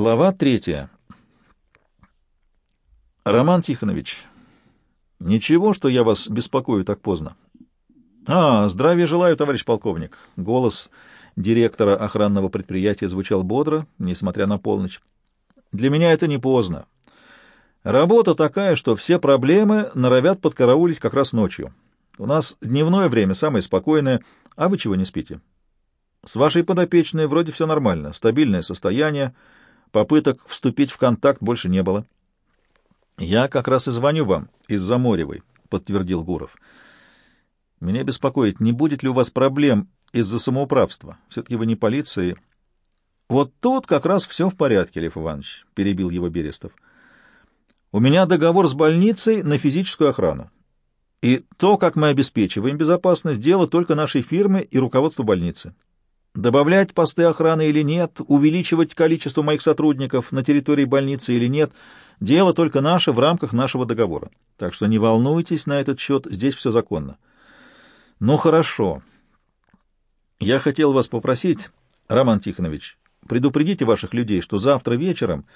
Глава третья. Роман Тихонович, ничего, что я вас беспокою так поздно. А, здравия желаю, товарищ полковник. Голос директора охранного предприятия звучал бодро, несмотря на полночь. Для меня это не поздно. Работа такая, что все проблемы норовят подкараулить как раз ночью. У нас дневное время самое спокойное, а вы чего не спите? С вашей подопечной вроде все нормально, стабильное состояние, Попыток вступить в контакт больше не было. «Я как раз и звоню вам из-за Моревой», — подтвердил Гуров. «Меня беспокоит, не будет ли у вас проблем из-за самоуправства? Все-таки вы не полиция». «Вот тут как раз все в порядке, Лев Иванович», — перебил его Берестов. «У меня договор с больницей на физическую охрану. И то, как мы обеспечиваем безопасность, дело только нашей фирмы и руководства больницы. Добавлять посты охраны или нет, увеличивать количество моих сотрудников на территории больницы или нет, дело только наше в рамках нашего договора. Так что не волнуйтесь на этот счет, здесь все законно. Ну, хорошо. Я хотел вас попросить, Роман Тихонович, предупредите ваших людей, что завтра вечером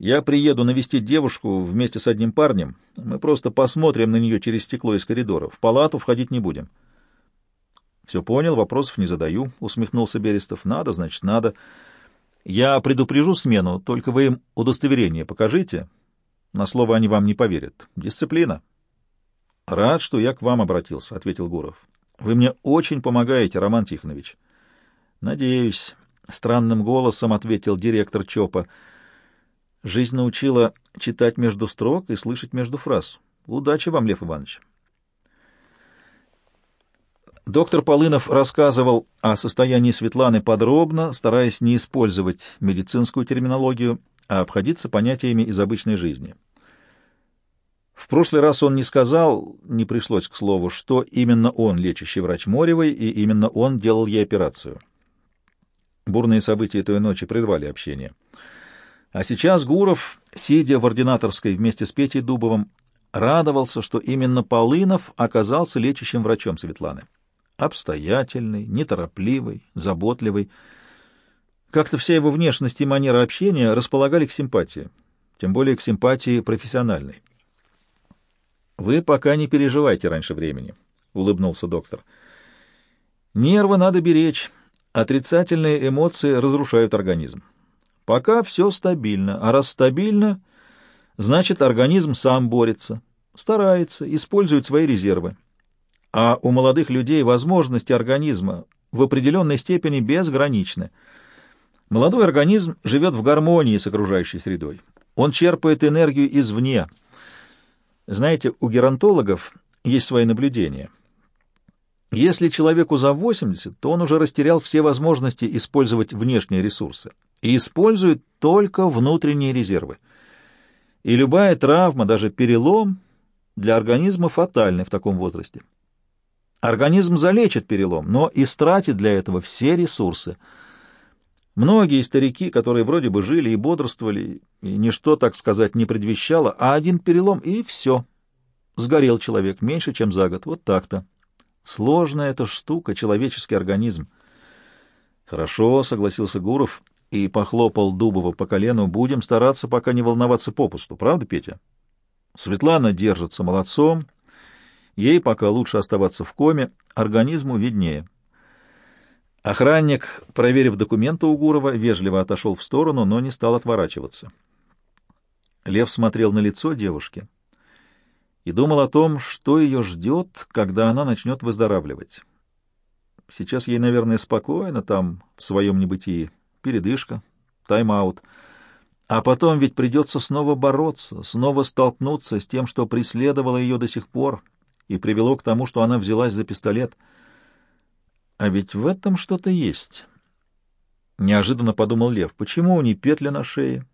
я приеду навестить девушку вместе с одним парнем. Мы просто посмотрим на нее через стекло из коридора. В палату входить не будем. Все понял, вопросов не задаю, усмехнулся Берестов. Надо, значит, надо. Я предупрежу смену, только вы им удостоверение покажите. На слово они вам не поверят. Дисциплина. Рад, что я к вам обратился, ответил Гуров. Вы мне очень помогаете, Роман Тихонович. Надеюсь, странным голосом ответил директор ЧОПа. Жизнь научила читать между строк и слышать между фраз. Удачи вам, Лев Иванович. Доктор Полынов рассказывал о состоянии Светланы подробно, стараясь не использовать медицинскую терминологию, а обходиться понятиями из обычной жизни. В прошлый раз он не сказал, не пришлось к слову, что именно он лечащий врач Моревой, и именно он делал ей операцию. Бурные события той ночи прервали общение. А сейчас Гуров, сидя в ординаторской вместе с Петей Дубовым, радовался, что именно Полынов оказался лечащим врачом Светланы обстоятельный, неторопливый, заботливый. Как-то вся его внешность и манера общения располагали к симпатии, тем более к симпатии профессиональной. «Вы пока не переживайте раньше времени», — улыбнулся доктор. «Нервы надо беречь. Отрицательные эмоции разрушают организм. Пока все стабильно, а раз стабильно, значит, организм сам борется, старается, использует свои резервы а у молодых людей возможности организма в определенной степени безграничны. Молодой организм живет в гармонии с окружающей средой. Он черпает энергию извне. Знаете, у геронтологов есть свои наблюдения. Если человеку за 80, то он уже растерял все возможности использовать внешние ресурсы и использует только внутренние резервы. И любая травма, даже перелом, для организма фатальны в таком возрасте. Организм залечит перелом, но истратит для этого все ресурсы. Многие старики, которые вроде бы жили и бодрствовали, и ничто, так сказать, не предвещало, а один перелом — и все. Сгорел человек меньше, чем за год. Вот так-то. Сложная эта штука, человеческий организм. Хорошо, — согласился Гуров и похлопал Дубова по колену. Будем стараться пока не волноваться попусту. Правда, Петя? Светлана держится молодцом, — Ей пока лучше оставаться в коме, организму виднее. Охранник, проверив документы у Гурова, вежливо отошел в сторону, но не стал отворачиваться. Лев смотрел на лицо девушки и думал о том, что ее ждет, когда она начнет выздоравливать. Сейчас ей, наверное, спокойно там, в своем небытии, передышка, тайм-аут. А потом ведь придется снова бороться, снова столкнуться с тем, что преследовало ее до сих пор — и привело к тому, что она взялась за пистолет. А ведь в этом что-то есть. Неожиданно подумал Лев. Почему не петля на шее,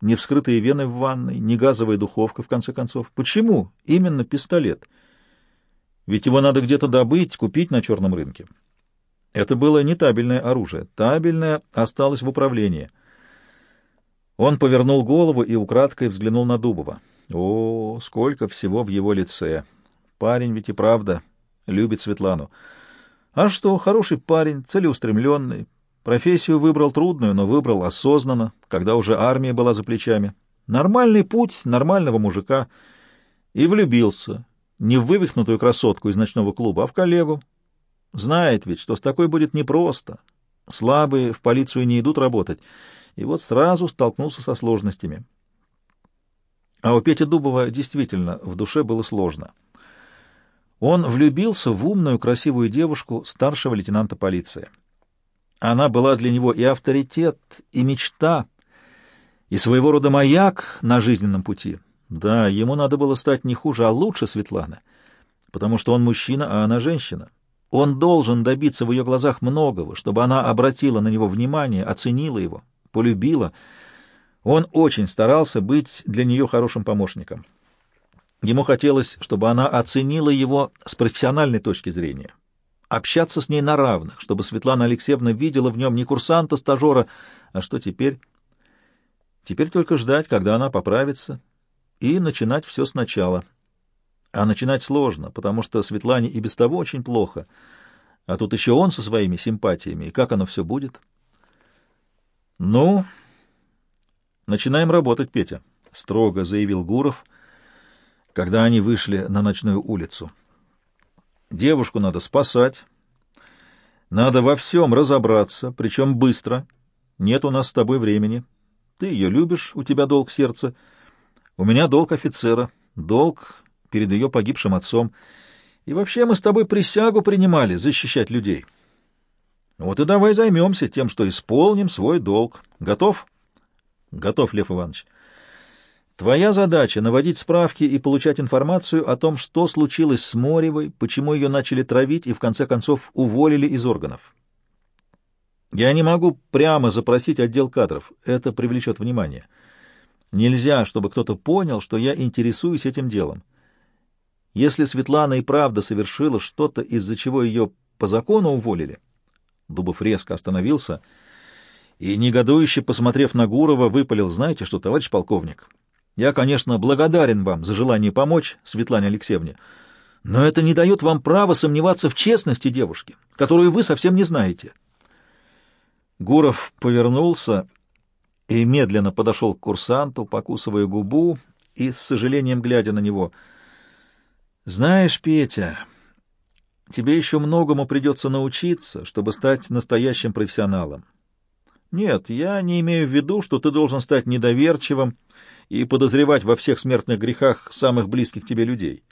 не вскрытые вены в ванной, не газовая духовка, в конце концов? Почему именно пистолет? Ведь его надо где-то добыть, купить на черном рынке. Это было не табельное оружие. Табельное осталось в управлении. Он повернул голову и украдкой взглянул на Дубова. О, сколько всего в его лице! Парень ведь и правда любит Светлану. А что, хороший парень, целеустремленный, Профессию выбрал трудную, но выбрал осознанно, когда уже армия была за плечами. Нормальный путь нормального мужика. И влюбился. Не в вывихнутую красотку из ночного клуба, а в коллегу. Знает ведь, что с такой будет непросто. Слабые в полицию не идут работать. И вот сразу столкнулся со сложностями. А у Пети Дубова действительно в душе было сложно. Он влюбился в умную, красивую девушку старшего лейтенанта полиции. Она была для него и авторитет, и мечта, и своего рода маяк на жизненном пути. Да, ему надо было стать не хуже, а лучше Светланы, потому что он мужчина, а она женщина. Он должен добиться в ее глазах многого, чтобы она обратила на него внимание, оценила его, полюбила. Он очень старался быть для нее хорошим помощником. Ему хотелось, чтобы она оценила его с профессиональной точки зрения, общаться с ней на равных, чтобы Светлана Алексеевна видела в нем не курсанта-стажера, а что теперь? Теперь только ждать, когда она поправится, и начинать все сначала. А начинать сложно, потому что Светлане и без того очень плохо, а тут еще он со своими симпатиями, и как оно все будет? Ну, начинаем работать, Петя, — строго заявил Гуров, когда они вышли на ночную улицу. Девушку надо спасать. Надо во всем разобраться, причем быстро. Нет у нас с тобой времени. Ты ее любишь, у тебя долг сердца. У меня долг офицера, долг перед ее погибшим отцом. И вообще мы с тобой присягу принимали защищать людей. Вот и давай займемся тем, что исполним свой долг. Готов? Готов, Лев Иванович. Твоя задача — наводить справки и получать информацию о том, что случилось с Моревой, почему ее начали травить и, в конце концов, уволили из органов. Я не могу прямо запросить отдел кадров, это привлечет внимание. Нельзя, чтобы кто-то понял, что я интересуюсь этим делом. Если Светлана и правда совершила что-то, из-за чего ее по закону уволили, Дубов резко остановился и, негодующе посмотрев на Гурова, выпалил, знаете что, товарищ полковник, я, конечно, благодарен вам за желание помочь Светлане Алексеевне, но это не дает вам права сомневаться в честности девушки, которую вы совсем не знаете. Гуров повернулся и медленно подошел к курсанту, покусывая губу и с сожалением глядя на него. «Знаешь, Петя, тебе еще многому придется научиться, чтобы стать настоящим профессионалом. Нет, я не имею в виду, что ты должен стать недоверчивым и подозревать во всех смертных грехах самых близких тебе людей.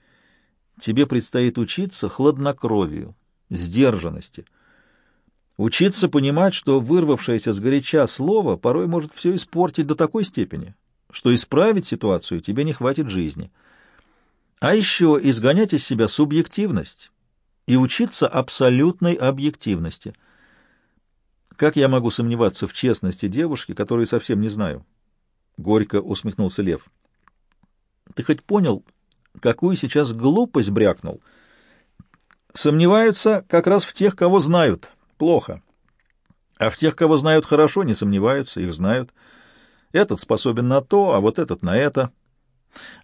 Тебе предстоит учиться хладнокровию, сдержанности, учиться понимать, что вырвавшееся с горяча слово порой может все испортить до такой степени, что исправить ситуацию тебе не хватит жизни. А еще изгонять из себя субъективность и учиться абсолютной объективности — как я могу сомневаться в честности девушки, которую совсем не знаю? Горько усмехнулся Лев. Ты хоть понял, какую сейчас глупость брякнул? Сомневаются как раз в тех, кого знают. Плохо. А в тех, кого знают хорошо, не сомневаются, их знают. Этот способен на то, а вот этот на это.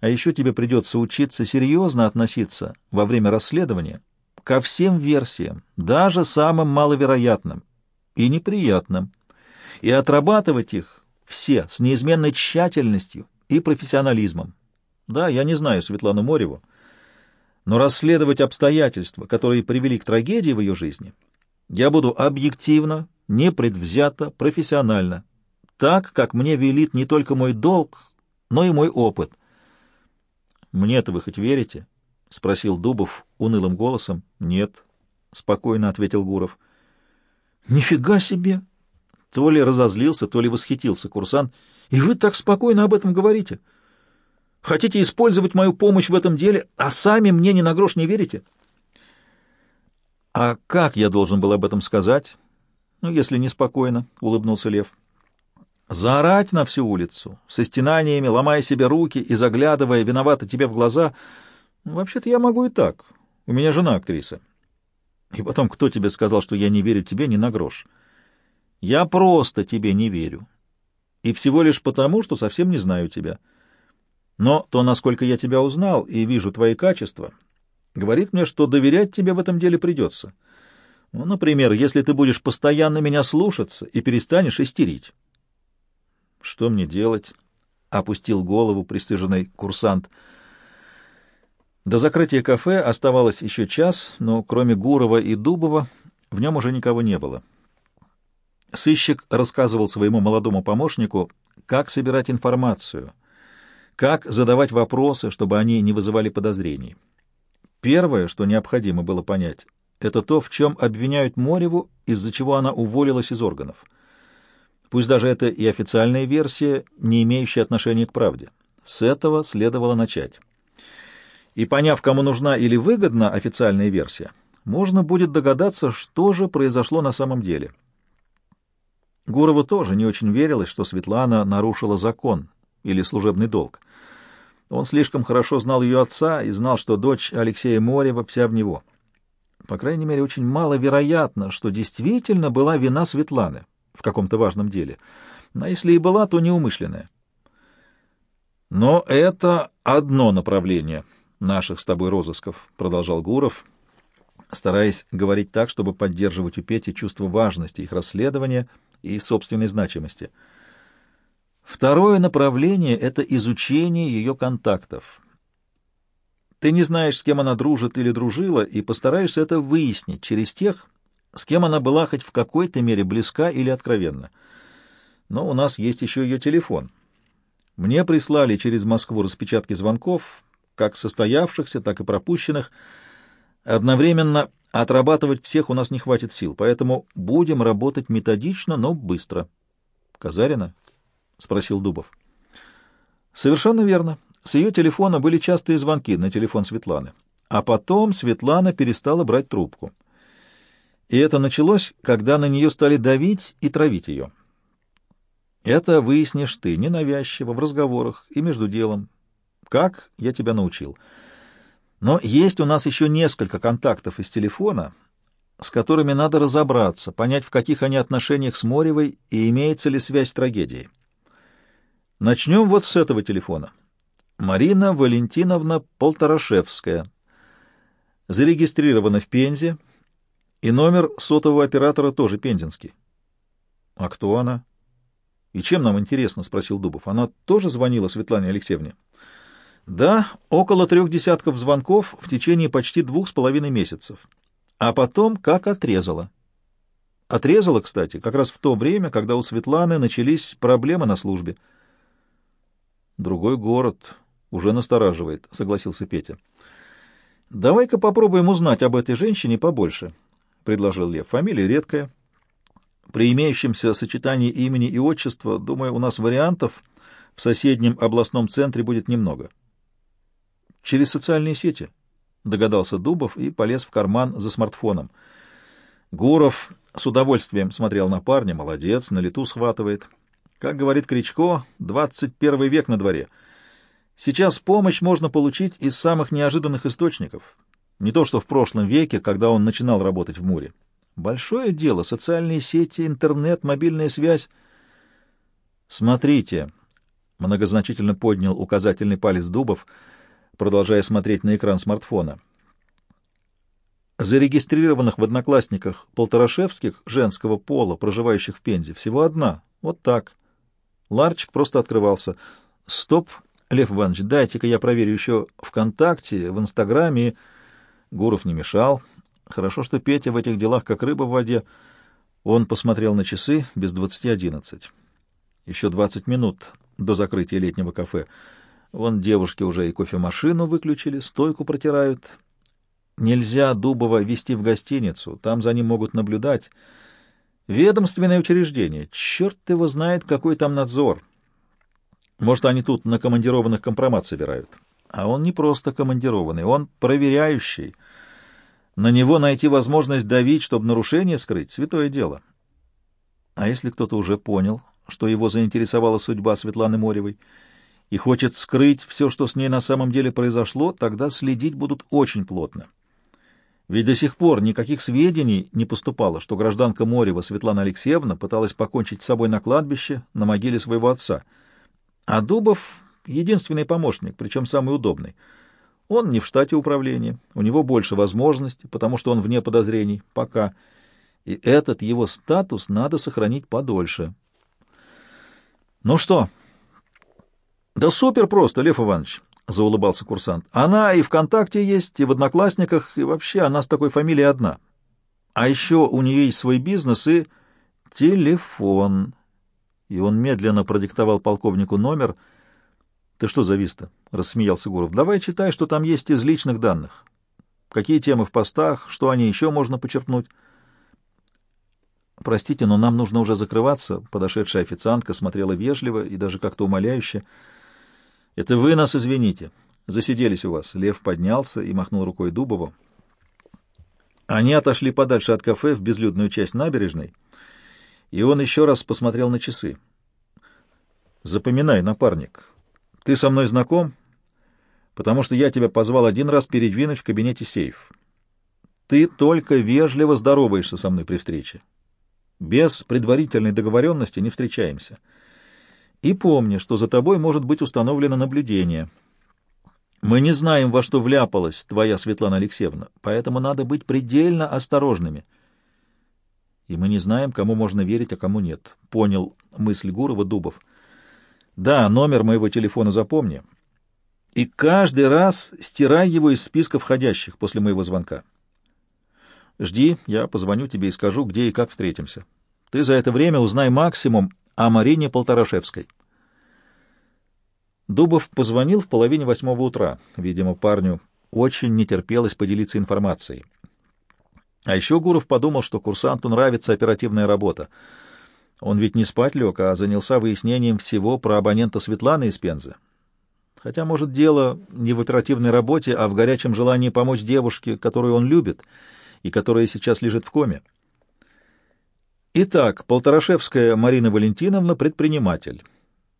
А еще тебе придется учиться серьезно относиться во время расследования ко всем версиям, даже самым маловероятным и неприятным, и отрабатывать их все с неизменной тщательностью и профессионализмом. Да, я не знаю Светлану Мореву, но расследовать обстоятельства, которые привели к трагедии в ее жизни, я буду объективно, непредвзято, профессионально, так, как мне велит не только мой долг, но и мой опыт. «Мне-то вы хоть верите?» — спросил Дубов унылым голосом. «Нет», — спокойно ответил Гуров. — Нифига себе! То ли разозлился, то ли восхитился курсант. И вы так спокойно об этом говорите. Хотите использовать мою помощь в этом деле, а сами мне ни на грош не верите? А как я должен был об этом сказать? Ну, если неспокойно, — улыбнулся Лев. Заорать на всю улицу, со стенаниями, ломая себе руки и заглядывая виновато тебе в глаза. Вообще-то я могу и так. У меня жена актриса. И потом, кто тебе сказал, что я не верю тебе ни на грош? Я просто тебе не верю. И всего лишь потому, что совсем не знаю тебя. Но то, насколько я тебя узнал и вижу твои качества, говорит мне, что доверять тебе в этом деле придется. Ну, например, если ты будешь постоянно меня слушаться и перестанешь истерить. Что мне делать? Опустил голову пристыженный курсант. До закрытия кафе оставалось еще час, но кроме Гурова и Дубова в нем уже никого не было. Сыщик рассказывал своему молодому помощнику, как собирать информацию, как задавать вопросы, чтобы они не вызывали подозрений. Первое, что необходимо было понять, это то, в чем обвиняют Мореву, из-за чего она уволилась из органов. Пусть даже это и официальная версия, не имеющая отношения к правде. С этого следовало начать. И поняв, кому нужна или выгодна официальная версия, можно будет догадаться, что же произошло на самом деле. Гурову тоже не очень верилось, что Светлана нарушила закон или служебный долг. Он слишком хорошо знал ее отца и знал, что дочь Алексея Морева вся в него. По крайней мере, очень маловероятно, что действительно была вина Светланы в каком-то важном деле. А если и была, то неумышленная. Но это одно направление наших с тобой розысков, — продолжал Гуров, стараясь говорить так, чтобы поддерживать у Пети чувство важности их расследования и собственной значимости — Второе направление — это изучение ее контактов. Ты не знаешь, с кем она дружит или дружила, и постараешься это выяснить через тех, с кем она была хоть в какой-то мере близка или откровенна. Но у нас есть еще ее телефон. Мне прислали через Москву распечатки звонков, как состоявшихся, так и пропущенных. Одновременно отрабатывать всех у нас не хватит сил, поэтому будем работать методично, но быстро. Казарина, — спросил Дубов. «Совершенно верно. С ее телефона были частые звонки на телефон Светланы. А потом Светлана перестала брать трубку. И это началось, когда на нее стали давить и травить ее. Это выяснишь ты ненавязчиво, в разговорах и между делом. Как я тебя научил. Но есть у нас еще несколько контактов из телефона, с которыми надо разобраться, понять, в каких они отношениях с Моревой и имеется ли связь с трагедией. Начнем вот с этого телефона. Марина Валентиновна Полторашевская. Зарегистрирована в Пензе, и номер сотового оператора тоже пензенский. — А кто она? — И чем нам интересно? — спросил Дубов. — Она тоже звонила Светлане Алексеевне? — Да, около трех десятков звонков в течение почти двух с половиной месяцев. А потом как отрезала. Отрезала, кстати, как раз в то время, когда у Светланы начались проблемы на службе. — Другой город уже настораживает, — согласился Петя. — Давай-ка попробуем узнать об этой женщине побольше, — предложил Лев. Фамилия редкая. При имеющемся сочетании имени и отчества, думаю, у нас вариантов в соседнем областном центре будет немного. — Через социальные сети, — догадался Дубов и полез в карман за смартфоном. Гуров с удовольствием смотрел на парня. Молодец, на лету схватывает. — как говорит Кричко, 21 век на дворе. Сейчас помощь можно получить из самых неожиданных источников. Не то что в прошлом веке, когда он начинал работать в Муре. Большое дело — социальные сети, интернет, мобильная связь. «Смотрите», — многозначительно поднял указательный палец Дубов, продолжая смотреть на экран смартфона. Зарегистрированных в Одноклассниках полторашевских женского пола, проживающих в Пензе, всего одна. Вот так. Ларчик просто открывался. «Стоп, Лев Иванович, дайте-ка я проверю еще ВКонтакте, в Инстаграме». Гуров не мешал. Хорошо, что Петя в этих делах как рыба в воде. Он посмотрел на часы без двадцати одиннадцать. Еще двадцать минут до закрытия летнего кафе. Вон девушки уже и кофемашину выключили, стойку протирают. Нельзя Дубова вести в гостиницу, там за ним могут наблюдать. Ведомственное учреждение. Черт его знает, какой там надзор. Может, они тут на командированных компромат собирают. А он не просто командированный, он проверяющий. На него найти возможность давить, чтобы нарушение скрыть — святое дело. А если кто-то уже понял, что его заинтересовала судьба Светланы Моревой, и хочет скрыть все, что с ней на самом деле произошло, тогда следить будут очень плотно. Ведь до сих пор никаких сведений не поступало, что гражданка Морева Светлана Алексеевна пыталась покончить с собой на кладбище на могиле своего отца. А Дубов — единственный помощник, причем самый удобный. Он не в штате управления, у него больше возможностей, потому что он вне подозрений, пока... и этот его статус надо сохранить подольше. Ну что? Да супер просто, Лев Иванович, заулыбался курсант. Она и ВКонтакте есть, и в Одноклассниках, и вообще она с такой фамилией одна. А еще у нее есть свой бизнес и телефон. И он медленно продиктовал полковнику номер. Ты что завис-то? рассмеялся Гуров. Давай читай, что там есть из личных данных. Какие темы в постах, что они еще можно почерпнуть. «Простите, но нам нужно уже закрываться», — подошедшая официантка смотрела вежливо и даже как-то умоляюще. «Это вы нас извините. Засиделись у вас». Лев поднялся и махнул рукой Дубову. Они отошли подальше от кафе в безлюдную часть набережной, и он еще раз посмотрел на часы. «Запоминай, напарник, ты со мной знаком, потому что я тебя позвал один раз передвинуть в кабинете сейф. Ты только вежливо здороваешься со мной при встрече. Без предварительной договоренности не встречаемся. И помни, что за тобой может быть установлено наблюдение. Мы не знаем, во что вляпалась твоя Светлана Алексеевна, поэтому надо быть предельно осторожными. И мы не знаем, кому можно верить, а кому нет. Понял мысль Гурова Дубов. Да, номер моего телефона запомни. И каждый раз стирай его из списка входящих после моего звонка. Жди, я позвоню тебе и скажу, где и как встретимся. Ты за это время узнай максимум о Марине Полторашевской. Дубов позвонил в половине восьмого утра. Видимо, парню очень не терпелось поделиться информацией. А еще Гуров подумал, что курсанту нравится оперативная работа. Он ведь не спать лег, а занялся выяснением всего про абонента Светланы из Пензы. Хотя, может, дело не в оперативной работе, а в горячем желании помочь девушке, которую он любит — и которая сейчас лежит в коме. Итак, Полторашевская Марина Валентиновна — предприниматель.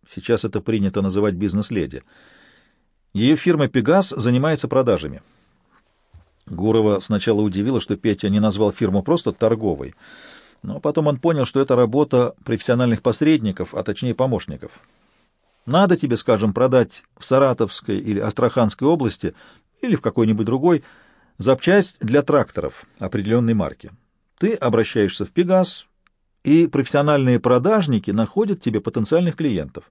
Сейчас это принято называть бизнес-леди. Ее фирма «Пегас» занимается продажами. Гурова сначала удивило, что Петя не назвал фирму просто торговой, но потом он понял, что это работа профессиональных посредников, а точнее помощников. Надо тебе, скажем, продать в Саратовской или Астраханской области или в какой-нибудь другой – Запчасть для тракторов определенной марки. Ты обращаешься в Пегас, и профессиональные продажники находят тебе потенциальных клиентов.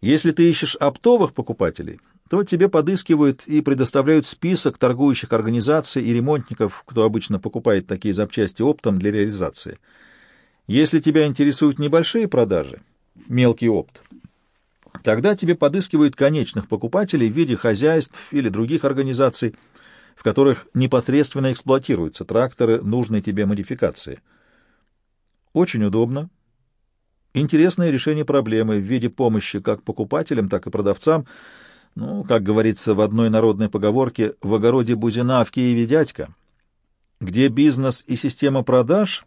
Если ты ищешь оптовых покупателей, то тебе подыскивают и предоставляют список торгующих организаций и ремонтников, кто обычно покупает такие запчасти оптом для реализации. Если тебя интересуют небольшие продажи, мелкий опт, тогда тебе подыскивают конечных покупателей в виде хозяйств или других организаций, в которых непосредственно эксплуатируются тракторы нужной тебе модификации. Очень удобно. Интересное решение проблемы в виде помощи как покупателям, так и продавцам. Ну, как говорится в одной народной поговорке, в огороде Бузина, в Киеве дядька. Где бизнес и система продаж,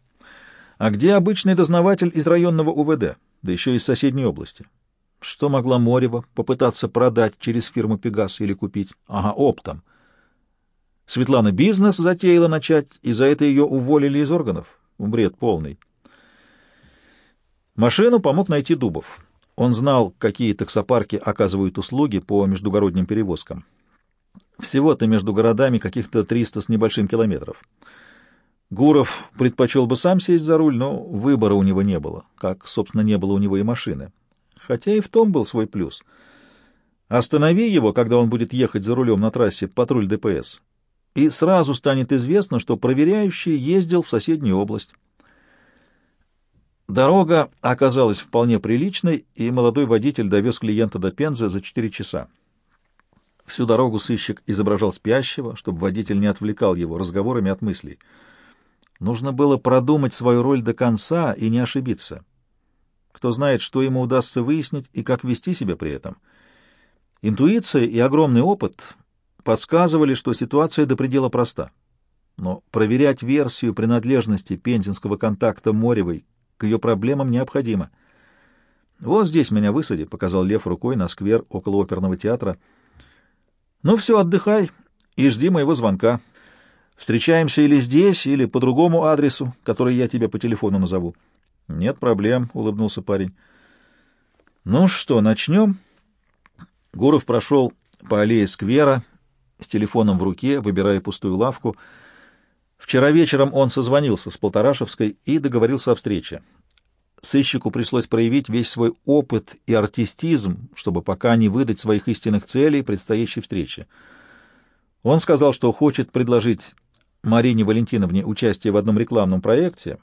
а где обычный дознаватель из районного УВД, да еще из соседней области. Что могла Морева попытаться продать через фирму «Пегас» или купить? Ага, оптом. Светлана бизнес затеяла начать, и за это ее уволили из органов. Бред полный. Машину помог найти Дубов. Он знал, какие таксопарки оказывают услуги по междугородним перевозкам. Всего-то между городами каких-то 300 с небольшим километров. Гуров предпочел бы сам сесть за руль, но выбора у него не было, как, собственно, не было у него и машины. Хотя и в том был свой плюс. Останови его, когда он будет ехать за рулем на трассе патруль ДПС и сразу станет известно, что проверяющий ездил в соседнюю область. Дорога оказалась вполне приличной, и молодой водитель довез клиента до Пензы за четыре часа. Всю дорогу сыщик изображал спящего, чтобы водитель не отвлекал его разговорами от мыслей. Нужно было продумать свою роль до конца и не ошибиться. Кто знает, что ему удастся выяснить и как вести себя при этом. Интуиция и огромный опыт подсказывали, что ситуация до предела проста. Но проверять версию принадлежности пензенского контакта Моревой ее проблемам необходимо. «Вот здесь меня высади», — показал Лев рукой на сквер около оперного театра. «Ну все, отдыхай и жди моего звонка. Встречаемся или здесь, или по другому адресу, который я тебе по телефону назову». «Нет проблем», — улыбнулся парень. «Ну что, начнем?» Гуров прошел по аллее сквера, с телефоном в руке, выбирая пустую лавку. Вчера вечером он созвонился с Полторашевской и договорился о встрече. Сыщику пришлось проявить весь свой опыт и артистизм, чтобы пока не выдать своих истинных целей предстоящей встречи. Он сказал, что хочет предложить Марине Валентиновне участие в одном рекламном проекте,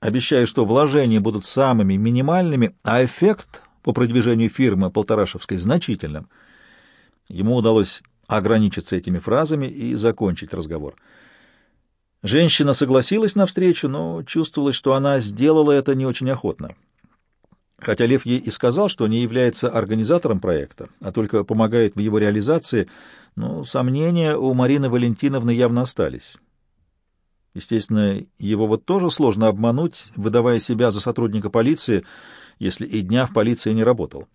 обещая, что вложения будут самыми минимальными, а эффект по продвижению фирмы Полторашевской значительным. Ему удалось ограничиться этими фразами и закончить разговор. Женщина согласилась на встречу, но чувствовалось, что она сделала это не очень охотно. Хотя Лев ей и сказал, что не является организатором проекта, а только помогает в его реализации, но сомнения у Марины Валентиновны явно остались. Естественно, его вот тоже сложно обмануть, выдавая себя за сотрудника полиции, если и дня в полиции не работал.